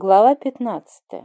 Глава 15.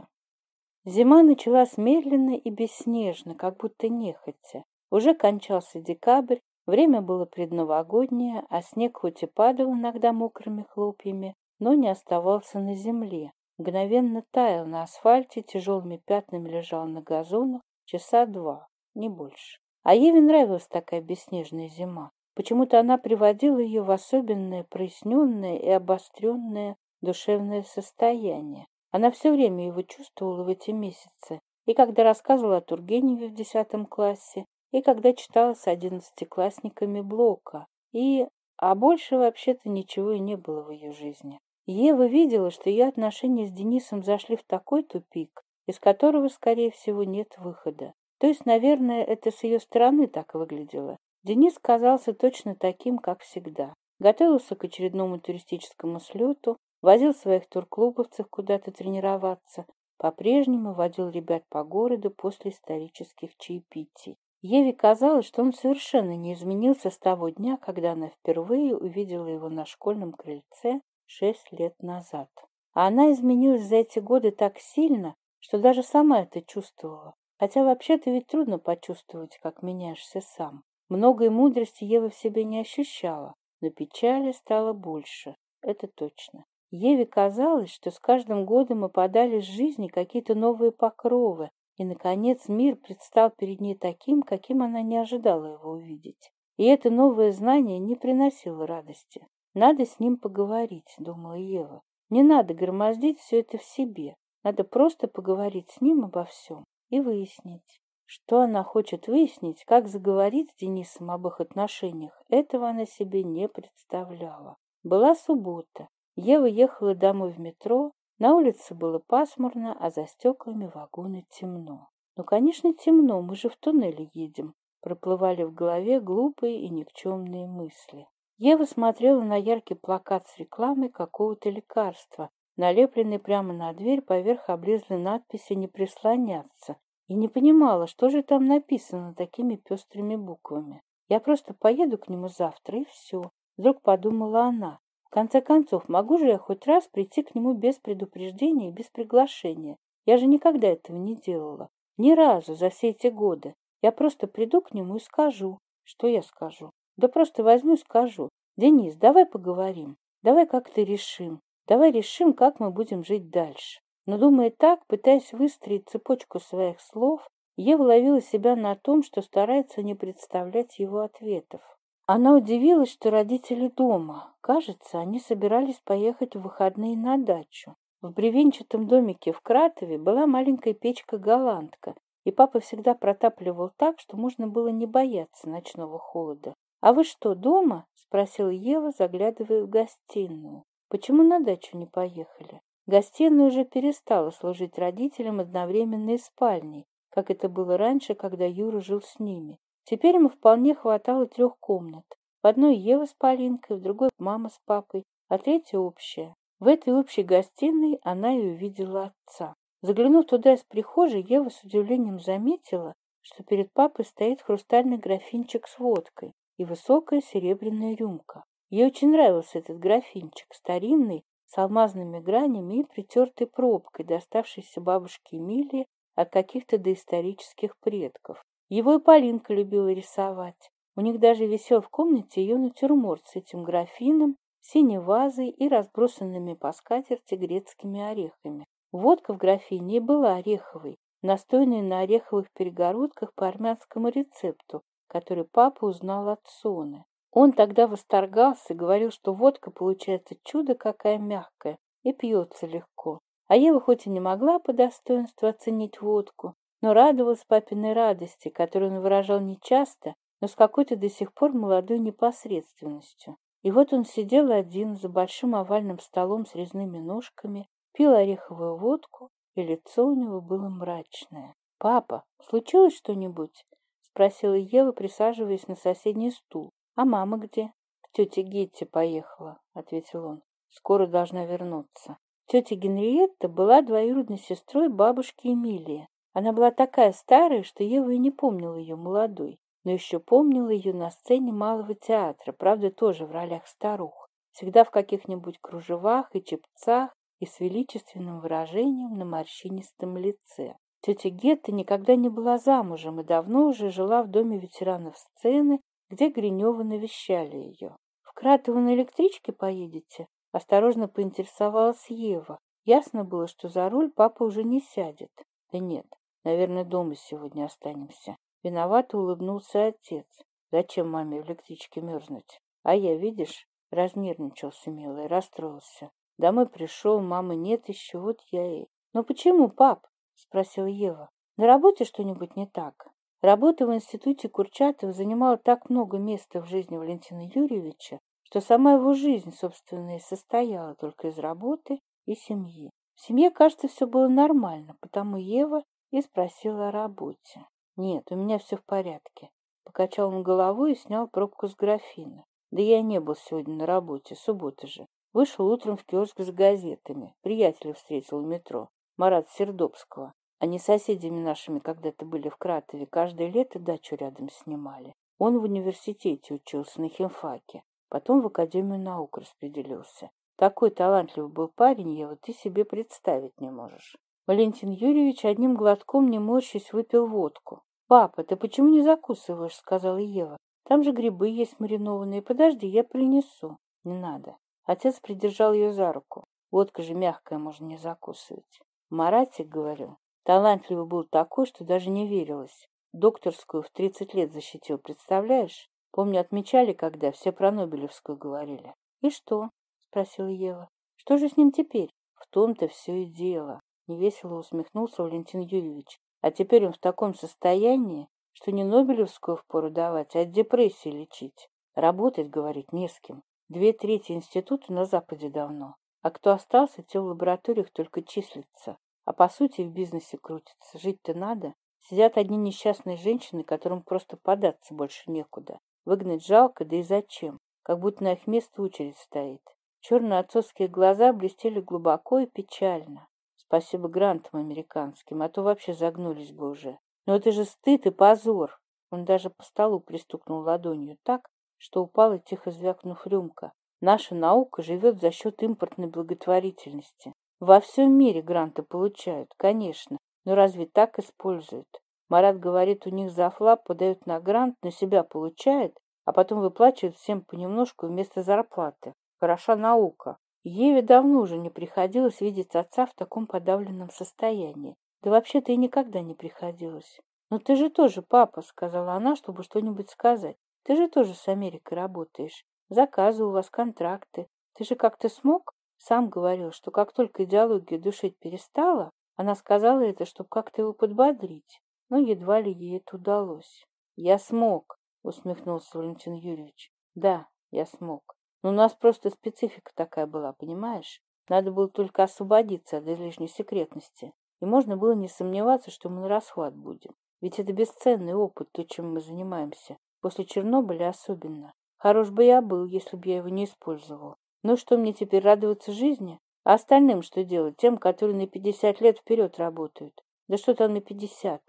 Зима началась медленно и бесснежно, как будто нехотя. Уже кончался декабрь, время было предновогоднее, а снег хоть и падал иногда мокрыми хлопьями, но не оставался на земле. Мгновенно таял на асфальте, тяжелыми пятнами лежал на газонах часа два, не больше. А Еве нравилась такая бесснежная зима. Почему-то она приводила ее в особенное проясненное и обостренное душевное состояние. Она все время его чувствовала в эти месяцы, и когда рассказывала о Тургеневе в десятом классе, и когда читала с одиннадцатиклассниками Блока, и... А больше вообще-то ничего и не было в ее жизни. Ева видела, что ее отношения с Денисом зашли в такой тупик, из которого, скорее всего, нет выхода. То есть, наверное, это с ее стороны так выглядело. Денис казался точно таким, как всегда. Готовился к очередному туристическому слету, возил своих турклубовцев куда-то тренироваться, по-прежнему водил ребят по городу после исторических чаепитий. Еве казалось, что он совершенно не изменился с того дня, когда она впервые увидела его на школьном крыльце шесть лет назад. А она изменилась за эти годы так сильно, что даже сама это чувствовала. Хотя вообще-то ведь трудно почувствовать, как меняешься сам. Многое мудрости Ева в себе не ощущала, но печали стало больше, это точно. Еве казалось, что с каждым годом и подали с жизни какие-то новые покровы, и, наконец, мир предстал перед ней таким, каким она не ожидала его увидеть. И это новое знание не приносило радости. «Надо с ним поговорить», — думала Ева. «Не надо громоздить все это в себе. Надо просто поговорить с ним обо всем и выяснить». Что она хочет выяснить, как заговорить с Денисом об их отношениях, этого она себе не представляла. Была суббота. Ева ехала домой в метро, на улице было пасмурно, а за стеклами вагоны темно. Ну, конечно, темно, мы же в туннеле едем. Проплывали в голове глупые и никчемные мысли. Ева смотрела на яркий плакат с рекламой какого-то лекарства, налепленный прямо на дверь поверх облезлой надписи «Не прислоняться», и не понимала, что же там написано такими пестрыми буквами. «Я просто поеду к нему завтра, и все», — вдруг подумала она конце концов, могу же я хоть раз прийти к нему без предупреждения и без приглашения. Я же никогда этого не делала. Ни разу за все эти годы. Я просто приду к нему и скажу. Что я скажу? Да просто возьму и скажу. Денис, давай поговорим. Давай как-то решим. Давай решим, как мы будем жить дальше. Но, думая так, пытаясь выстроить цепочку своих слов, Ева ловила себя на том, что старается не представлять его ответов. Она удивилась, что родители дома. Кажется, они собирались поехать в выходные на дачу. В бревенчатом домике в Кратове была маленькая печка-голландка, и папа всегда протапливал так, что можно было не бояться ночного холода. «А вы что, дома?» – спросила Ева, заглядывая в гостиную. «Почему на дачу не поехали?» Гостиная уже перестала служить родителям одновременной спальней, как это было раньше, когда Юра жил с ними. Теперь ему вполне хватало трех комнат. В одной Ева с Полинкой, в другой мама с папой, а третья общая. В этой общей гостиной она и увидела отца. Заглянув туда из прихожей, Ева с удивлением заметила, что перед папой стоит хрустальный графинчик с водкой и высокая серебряная рюмка. Ей очень нравился этот графинчик, старинный, с алмазными гранями и притертой пробкой, доставшейся бабушке Эмилии от каких-то доисторических предков. Его и Полинка любила рисовать. У них даже висел в комнате ее натюрморт с этим графином, синей вазой и разбросанными по скатерти грецкими орехами. Водка в графине была ореховой, настойной на ореховых перегородках по армянскому рецепту, который папа узнал от Соны. Он тогда восторгался, говорил, что водка получается чудо какая мягкая и пьется легко. А Ева хоть и не могла по достоинству оценить водку, но радовалась папиной радости, которую он выражал нечасто, но с какой-то до сих пор молодой непосредственностью. И вот он сидел один за большим овальным столом с резными ножками, пил ореховую водку, и лицо у него было мрачное. «Папа, случилось что-нибудь?» — спросила Ева, присаживаясь на соседний стул. «А мама где?» «К тете Гетте поехала», — ответил он. «Скоро должна вернуться». Тетя Генриетта была двоюродной сестрой бабушки Эмилии. Она была такая старая, что Ева и не помнила ее молодой, но еще помнила ее на сцене малого театра, правда, тоже в ролях старух, всегда в каких-нибудь кружевах и чепцах и с величественным выражением на морщинистом лице. Тетя Гетта никогда не была замужем и давно уже жила в доме ветеранов сцены, где Гринева навещали ее. «В Кратово на электричке поедете?» – осторожно поинтересовалась Ева. Ясно было, что за руль папа уже не сядет. Да нет, наверное дома сегодня останемся. Виноват, улыбнулся отец. Зачем маме в электричке мерзнуть? А я видишь разнервничался милый расстроился. Домой пришел мамы нет еще вот я и но почему пап спросила ева. На работе что нибудь не так? Работа в институте Курчатов занимала так много места в жизни валентина юрьевича что сама его жизнь собственно и состояла только из работы и семьи. В семье кажется все было нормально потому ева и спросил о работе. «Нет, у меня все в порядке». Покачал он головой и снял пробку с графина. «Да я не был сегодня на работе, суббота же. Вышел утром в киоск с газетами. Приятеля встретил в метро. Марат Сердобского. Они соседями нашими когда-то были в Кратове. Каждое лето дачу рядом снимали. Он в университете учился на химфаке. Потом в Академию наук распределился. Такой талантливый был парень, его ты себе представить не можешь. Валентин Юрьевич одним глотком не морщись выпил водку. «Папа, ты почему не закусываешь?» — сказала Ева. «Там же грибы есть маринованные. Подожди, я принесу». «Не надо». Отец придержал ее за руку. Водка же мягкая, можно не закусывать. Маратик говорил, талантливый был такой, что даже не верилось. Докторскую в 30 лет защитил, представляешь? Помню, отмечали, когда все про Нобелевскую говорили. «И что?» — спросила Ева. «Что же с ним теперь?» «В том-то все и дело. — невесело усмехнулся Валентин Юрьевич. «А теперь он в таком состоянии, что не Нобелевскую впору давать, а от депрессии лечить. Работать, говорит, не с кем. Две трети института на Западе давно. А кто остался, те в лабораториях только числится. А по сути в бизнесе крутится. Жить-то надо. Сидят одни несчастные женщины, которым просто податься больше некуда. Выгнать жалко, да и зачем? Как будто на их место очередь стоит. Черно-отцовские глаза блестели глубоко и печально. Спасибо грантам американским, а то вообще загнулись бы уже. Но это же стыд и позор. Он даже по столу пристукнул ладонью так, что упала тихо звякнув рюмка. Наша наука живет за счет импортной благотворительности. Во всем мире гранты получают, конечно, но разве так используют? Марат говорит, у них за флаг подают на грант, на себя получают, а потом выплачивают всем понемножку вместо зарплаты. Хороша наука. Еве давно уже не приходилось видеть отца в таком подавленном состоянии. Да вообще-то и никогда не приходилось. «Но «Ну ты же тоже папа», — сказала она, чтобы что-нибудь сказать. «Ты же тоже с Америкой работаешь. Заказы у вас, контракты. Ты же как-то смог?» Сам говорил, что как только идеология душить перестала, она сказала это, чтобы как-то его подбодрить. Но едва ли ей это удалось. «Я смог», — усмехнулся Валентин Юрьевич. «Да, я смог но у нас просто специфика такая была, понимаешь? Надо было только освободиться от излишней секретности. И можно было не сомневаться, что мы на расхват будем. Ведь это бесценный опыт, то, чем мы занимаемся. После Чернобыля особенно. Хорош бы я был, если бы я его не использовал. Ну что мне теперь радоваться жизни? А остальным что делать? Тем, которые на 50 лет вперед работают. Да что там на 50?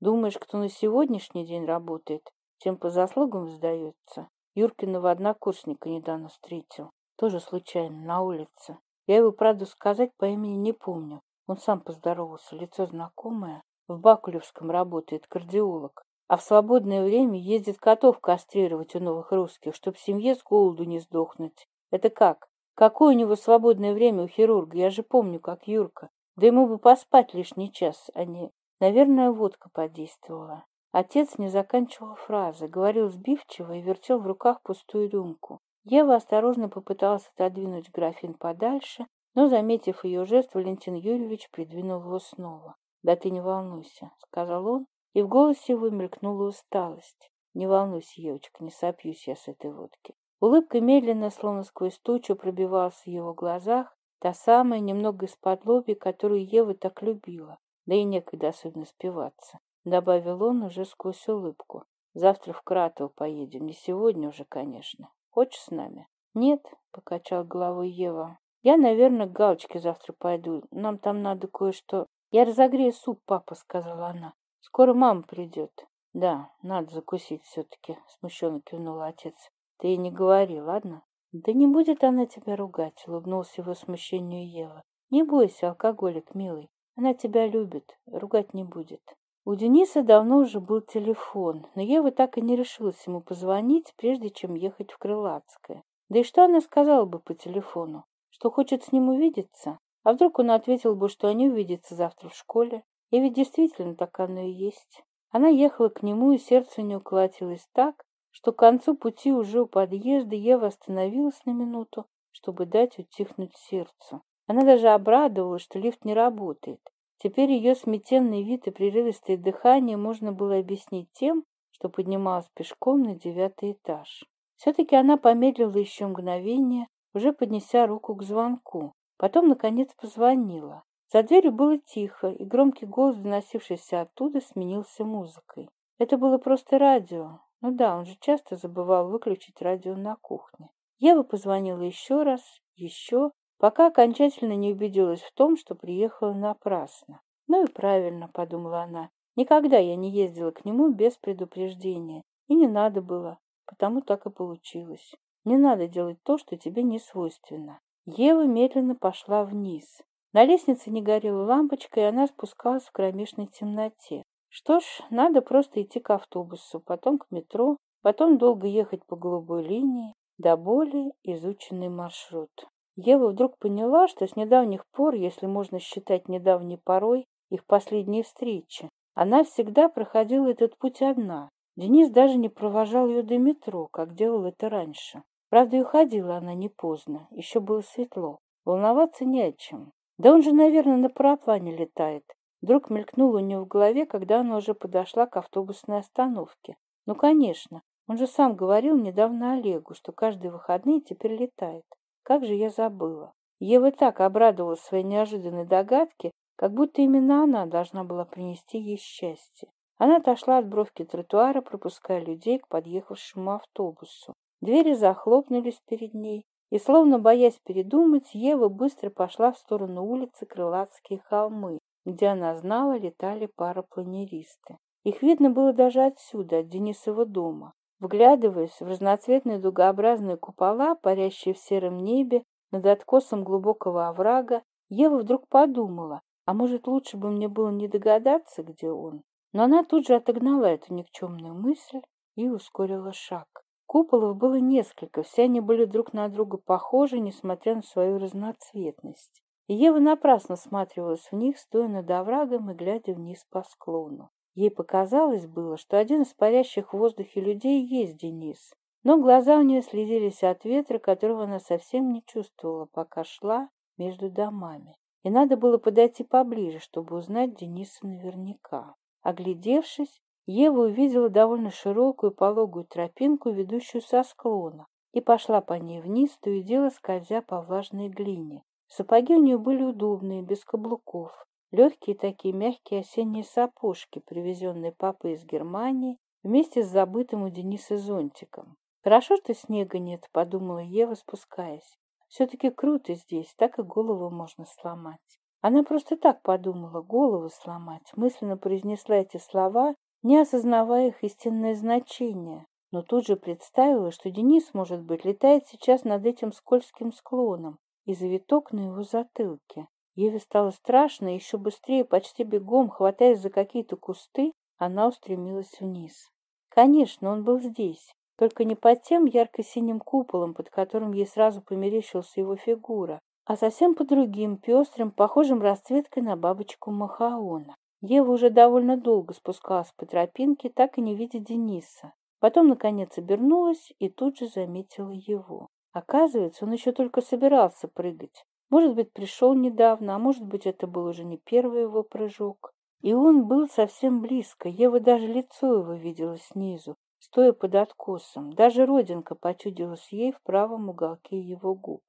Думаешь, кто на сегодняшний день работает, тем по заслугам сдается? юркины в однокурсника недавно встретил. Тоже случайно, на улице. Я его, правда, сказать по имени не помню. Он сам поздоровался, лицо знакомое. В Бакулевском работает кардиолог. А в свободное время ездит котов кастрировать у новых русских, чтобы семье с голоду не сдохнуть. Это как? Какое у него свободное время у хирурга? Я же помню, как Юрка. Да ему бы поспать лишний час, а не... Наверное, водка подействовала. Отец не заканчивал фразы, говорил сбивчиво и вертел в руках пустую рюмку. Ева осторожно попыталась отодвинуть графин подальше, но, заметив ее жест, Валентин Юрьевич придвинул его снова. «Да ты не волнуйся», — сказал он, и в голосе его мелькнула усталость. «Не волнуйся, девочка, не сопьюсь я с этой водки». Улыбка медленно, словно сквозь тучу, пробивалась в его глазах, та самая, немного из-под лоби, которую Ева так любила, да и некогда особенно спиваться добавил он уже сквозь улыбку. «Завтра в Кратово поедем, не сегодня уже, конечно. Хочешь с нами?» «Нет», — покачал головой Ева. «Я, наверное, к Галочке завтра пойду. Нам там надо кое-что...» «Я разогрею суп, папа», — сказала она. «Скоро мама придет». «Да, надо закусить все-таки», — смущенно кивнул отец. «Ты ей не говори, ладно?» «Да не будет она тебя ругать», — улыбнулся его смущению Ева. «Не бойся, алкоголик, милый. Она тебя любит, ругать не будет». У Дениса давно уже был телефон, но я вот так и не решилась ему позвонить, прежде чем ехать в Крылатское. Да и что она сказала бы по телефону? Что хочет с ним увидеться? А вдруг он ответил бы, что они увидятся завтра в школе? И ведь действительно так оно и есть. Она ехала к нему, и сердце у нее колотилось так, что к концу пути уже у подъезда Ева остановилась на минуту, чтобы дать утихнуть сердцу. Она даже обрадовалась, что лифт не работает. Теперь ее сметенный вид и прерывистое дыхание можно было объяснить тем, что поднималась пешком на девятый этаж. Все-таки она помедлила еще мгновение, уже поднеся руку к звонку. Потом, наконец, позвонила. За дверью было тихо, и громкий голос, доносившийся оттуда, сменился музыкой. Это было просто радио. Ну да, он же часто забывал выключить радио на кухне. Ева позвонила еще раз, еще, Пока окончательно не убедилась в том, что приехала напрасно. Ну и правильно, подумала она. Никогда я не ездила к нему без предупреждения. И не надо было, потому так и получилось. Не надо делать то, что тебе не свойственно. Ева медленно пошла вниз. На лестнице не горела лампочка, и она спускалась в кромешной темноте. Что ж, надо просто идти к автобусу, потом к метро, потом долго ехать по голубой линии, до более изученный маршрут. Ева вдруг поняла, что с недавних пор, если можно считать недавней порой, их последней встречи, она всегда проходила этот путь одна. Денис даже не провожал ее до метро, как делал это раньше. Правда, и уходила она не поздно, еще было светло. Волноваться не о чем. Да он же, наверное, на параплане летает. Вдруг мелькнул у нее в голове, когда она уже подошла к автобусной остановке. Ну, конечно, он же сам говорил недавно Олегу, что каждые выходные теперь летает. Как же я забыла. Ева так обрадовалась своей неожиданной догадке, как будто именно она должна была принести ей счастье. Она отошла от бровки тротуара, пропуская людей к подъехавшему автобусу. Двери захлопнулись перед ней, и, словно боясь передумать, Ева быстро пошла в сторону улицы Крылатские холмы, где она знала летали парапланеристы. Их видно было даже отсюда, от Денисова дома. Вглядываясь в разноцветные дугообразные купола, парящие в сером небе, над откосом глубокого оврага, Ева вдруг подумала, а может, лучше бы мне было не догадаться, где он. Но она тут же отогнала эту никчемную мысль и ускорила шаг. Куполов было несколько, все они были друг на друга похожи, несмотря на свою разноцветность. И Ева напрасно смотрелась в них, стоя над оврагом и глядя вниз по склону. Ей показалось было, что один из парящих в воздухе людей есть Денис. Но глаза у нее слезились от ветра, которого она совсем не чувствовала, пока шла между домами. И надо было подойти поближе, чтобы узнать Дениса наверняка. Оглядевшись, Ева увидела довольно широкую пологую тропинку, ведущую со склона, и пошла по ней вниз, то и дело скользя по влажной глине. Сапоги у нее были удобные, без каблуков. Легкие такие мягкие осенние сапожки, привезенные папой из Германии, вместе с забытым у Дениса зонтиком. «Хорошо, что снега нет», — подумала Ева, спускаясь. «Все-таки круто здесь, так и голову можно сломать». Она просто так подумала, голову сломать, мысленно произнесла эти слова, не осознавая их истинное значение, но тут же представила, что Денис, может быть, летает сейчас над этим скользким склоном, и завиток на его затылке. Еве стало страшно, еще быстрее, почти бегом, хватаясь за какие-то кусты, а она устремилась вниз. Конечно, он был здесь, только не под тем ярко-синим куполом, под которым ей сразу померещилась его фигура, а совсем по другим, пестрым, похожим расцветкой на бабочку Махаона. Ева уже довольно долго спускалась по тропинке, так и не видя Дениса. Потом, наконец, обернулась и тут же заметила его. Оказывается, он еще только собирался прыгать. Может быть, пришел недавно, а может быть, это был уже не первый его прыжок. И он был совсем близко, Ева даже лицо его видела снизу, стоя под откосом. Даже родинка почудилась ей в правом уголке его губ.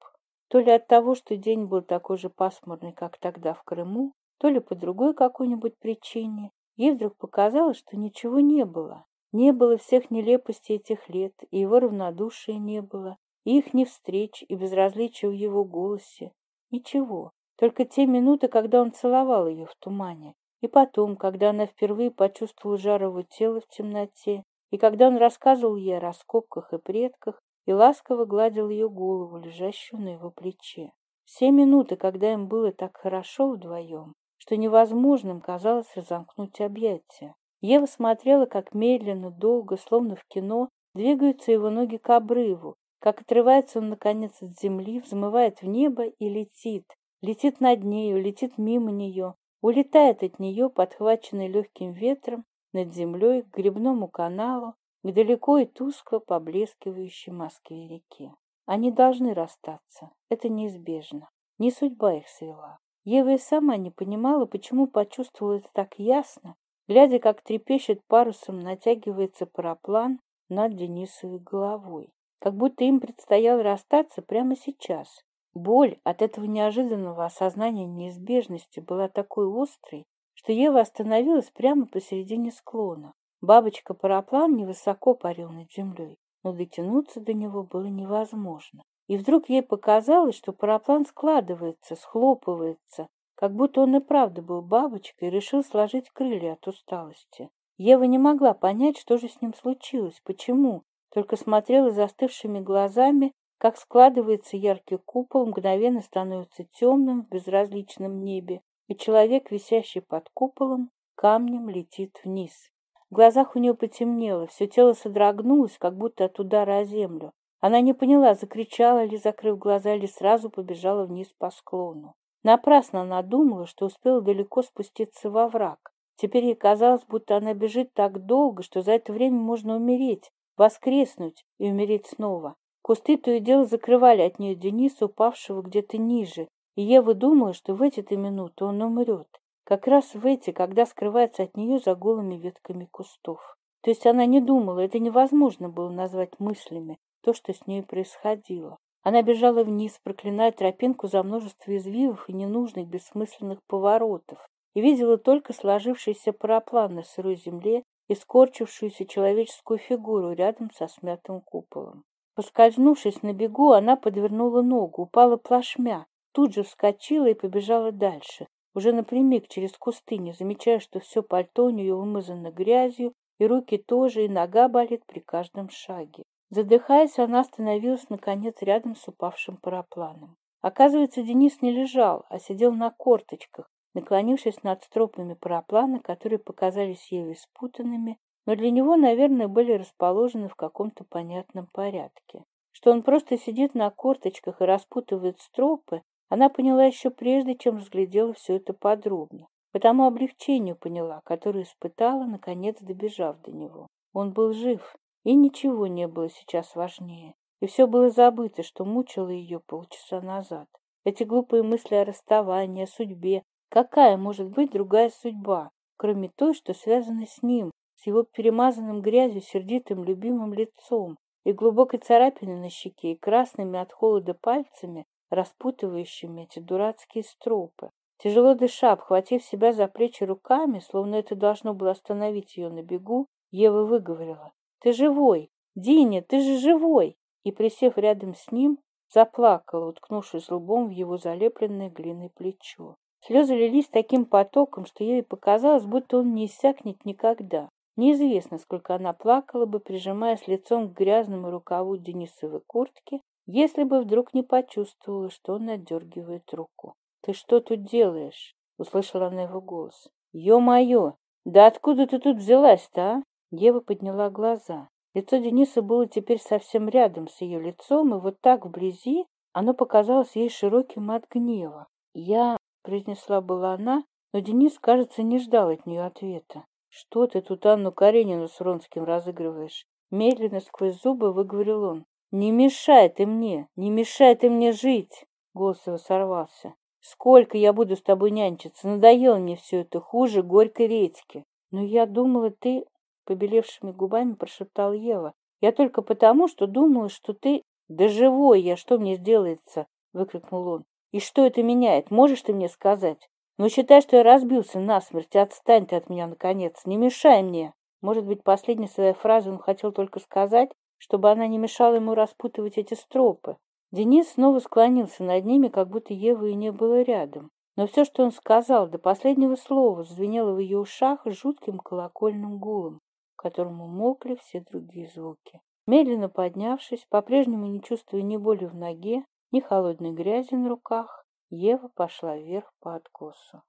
То ли от того, что день был такой же пасмурный, как тогда в Крыму, то ли по другой какой-нибудь причине, ей вдруг показалось, что ничего не было. Не было всех нелепостей этих лет, и его равнодушия не было, и их невстреч, и безразличия в его голосе, Ничего, только те минуты, когда он целовал ее в тумане, и потом, когда она впервые почувствовала жар его тела в темноте, и когда он рассказывал ей о раскопках и предках, и ласково гладил ее голову, лежащую на его плече. Все минуты, когда им было так хорошо вдвоем, что невозможным казалось разомкнуть объятия. Ева смотрела, как медленно, долго, словно в кино, двигаются его ноги к обрыву, как отрывается он, наконец, от земли, взмывает в небо и летит. Летит над нею, летит мимо нее, улетает от нее, подхваченный легким ветром, над землей к грибному каналу, к далеко и тускло поблескивающей Москве реке. Они должны расстаться, это неизбежно. Не судьба их свела. Ева и сама не понимала, почему почувствовала это так ясно, глядя, как трепещет парусом, натягивается параплан над Денисовой головой как будто им предстояло расстаться прямо сейчас. Боль от этого неожиданного осознания неизбежности была такой острой, что Ева остановилась прямо посередине склона. Бабочка-параплан невысоко парил над землей, но дотянуться до него было невозможно. И вдруг ей показалось, что параплан складывается, схлопывается, как будто он и правда был бабочкой и решил сложить крылья от усталости. Ева не могла понять, что же с ним случилось, почему, только смотрел застывшими глазами, как складывается яркий купол, мгновенно становится темным в безразличном небе, и человек, висящий под куполом, камнем летит вниз. В глазах у нее потемнело, все тело содрогнулось, как будто от удара о землю. Она не поняла, закричала ли, закрыв глаза, или сразу побежала вниз по склону. Напрасно она думала, что успела далеко спуститься во враг. Теперь ей казалось, будто она бежит так долго, что за это время можно умереть, воскреснуть и умереть снова. Кусты то и дело закрывали от нее Дениса, упавшего где-то ниже, и Ева думала, что в эти-то минуты он умрет. Как раз в эти, когда скрывается от нее за голыми ветками кустов. То есть она не думала, это невозможно было назвать мыслями, то, что с ней происходило. Она бежала вниз, проклиная тропинку за множество извивов и ненужных бессмысленных поворотов, и видела только сложившийся параплан на сырой земле искорчившуюся человеческую фигуру рядом со смятым куполом. Поскользнувшись на бегу, она подвернула ногу, упала плашмя, тут же вскочила и побежала дальше, уже напрямик через кусты, не замечая, что все пальто у нее вымазано грязью, и руки тоже, и нога болит при каждом шаге. Задыхаясь, она остановилась, наконец, рядом с упавшим парапланом. Оказывается, Денис не лежал, а сидел на корточках, Наклонившись над стропами параплана, которые показались Еве спутанными, но для него, наверное, были расположены в каком-то понятном порядке. Что он просто сидит на корточках и распутывает стропы, она поняла еще прежде, чем разглядела все это подробно. По тому облегчению поняла, которое испытала, наконец добежав до него. Он был жив, и ничего не было сейчас важнее. И все было забыто, что мучило ее полчаса назад. Эти глупые мысли о расставании, о судьбе, Какая может быть другая судьба, кроме той, что связана с ним, с его перемазанным грязью сердитым любимым лицом и глубокой царапиной на щеке и красными от холода пальцами, распутывающими эти дурацкие стропы? Тяжело дыша, обхватив себя за плечи руками, словно это должно было остановить ее на бегу, Ева выговорила. «Ты живой! Диня, ты же живой!» И, присев рядом с ним, заплакала, уткнувшись лбом в его залепленное глиной плечо. Слезы лились таким потоком, что ей показалось, будто он не иссякнет никогда. Неизвестно, сколько она плакала бы, прижимаясь лицом к грязному рукаву Денисовой куртки, если бы вдруг не почувствовала, что он надергивает руку. «Ты что тут делаешь?» — услышала она его голос. «Е-мое! Да откуда ты тут взялась-то, а?» Ева подняла глаза. Лицо Дениса было теперь совсем рядом с ее лицом, и вот так вблизи оно показалось ей широким от гнева. «Я произнесла была она, но Денис, кажется, не ждал от нее ответа. «Что ты тут Анну Каренину с Ронским разыгрываешь?» Медленно сквозь зубы выговорил он. «Не мешай ты мне! Не мешай ты мне жить!» Голос его сорвался. «Сколько я буду с тобой нянчиться? Надоело мне все это хуже горькой редьки!» «Но я думала, ты...» — побелевшими губами прошептал Ева. «Я только потому, что думала, что ты...» «Да живой я! Что мне сделается?» — выкрикнул он и что это меняет? Можешь ты мне сказать? Ну считай что я разбился насмерть а отстань ты от меня наконец. Не мешай мне. Может быть последней своей фразой он хотел только сказать чтобы она не мешала ему распутывать эти стропы. Денис снова склонился над ними как будто евы и не было рядом. Но все, что он сказал, до последнего слова звенело в ее ушах жутким колокольным гулом, которому мокли все другие звуки. Медленно поднявшись, по-прежнему не чувствуя ни боли в ноге, ни холодной грязи на руках Ева пошла вверх по откосу.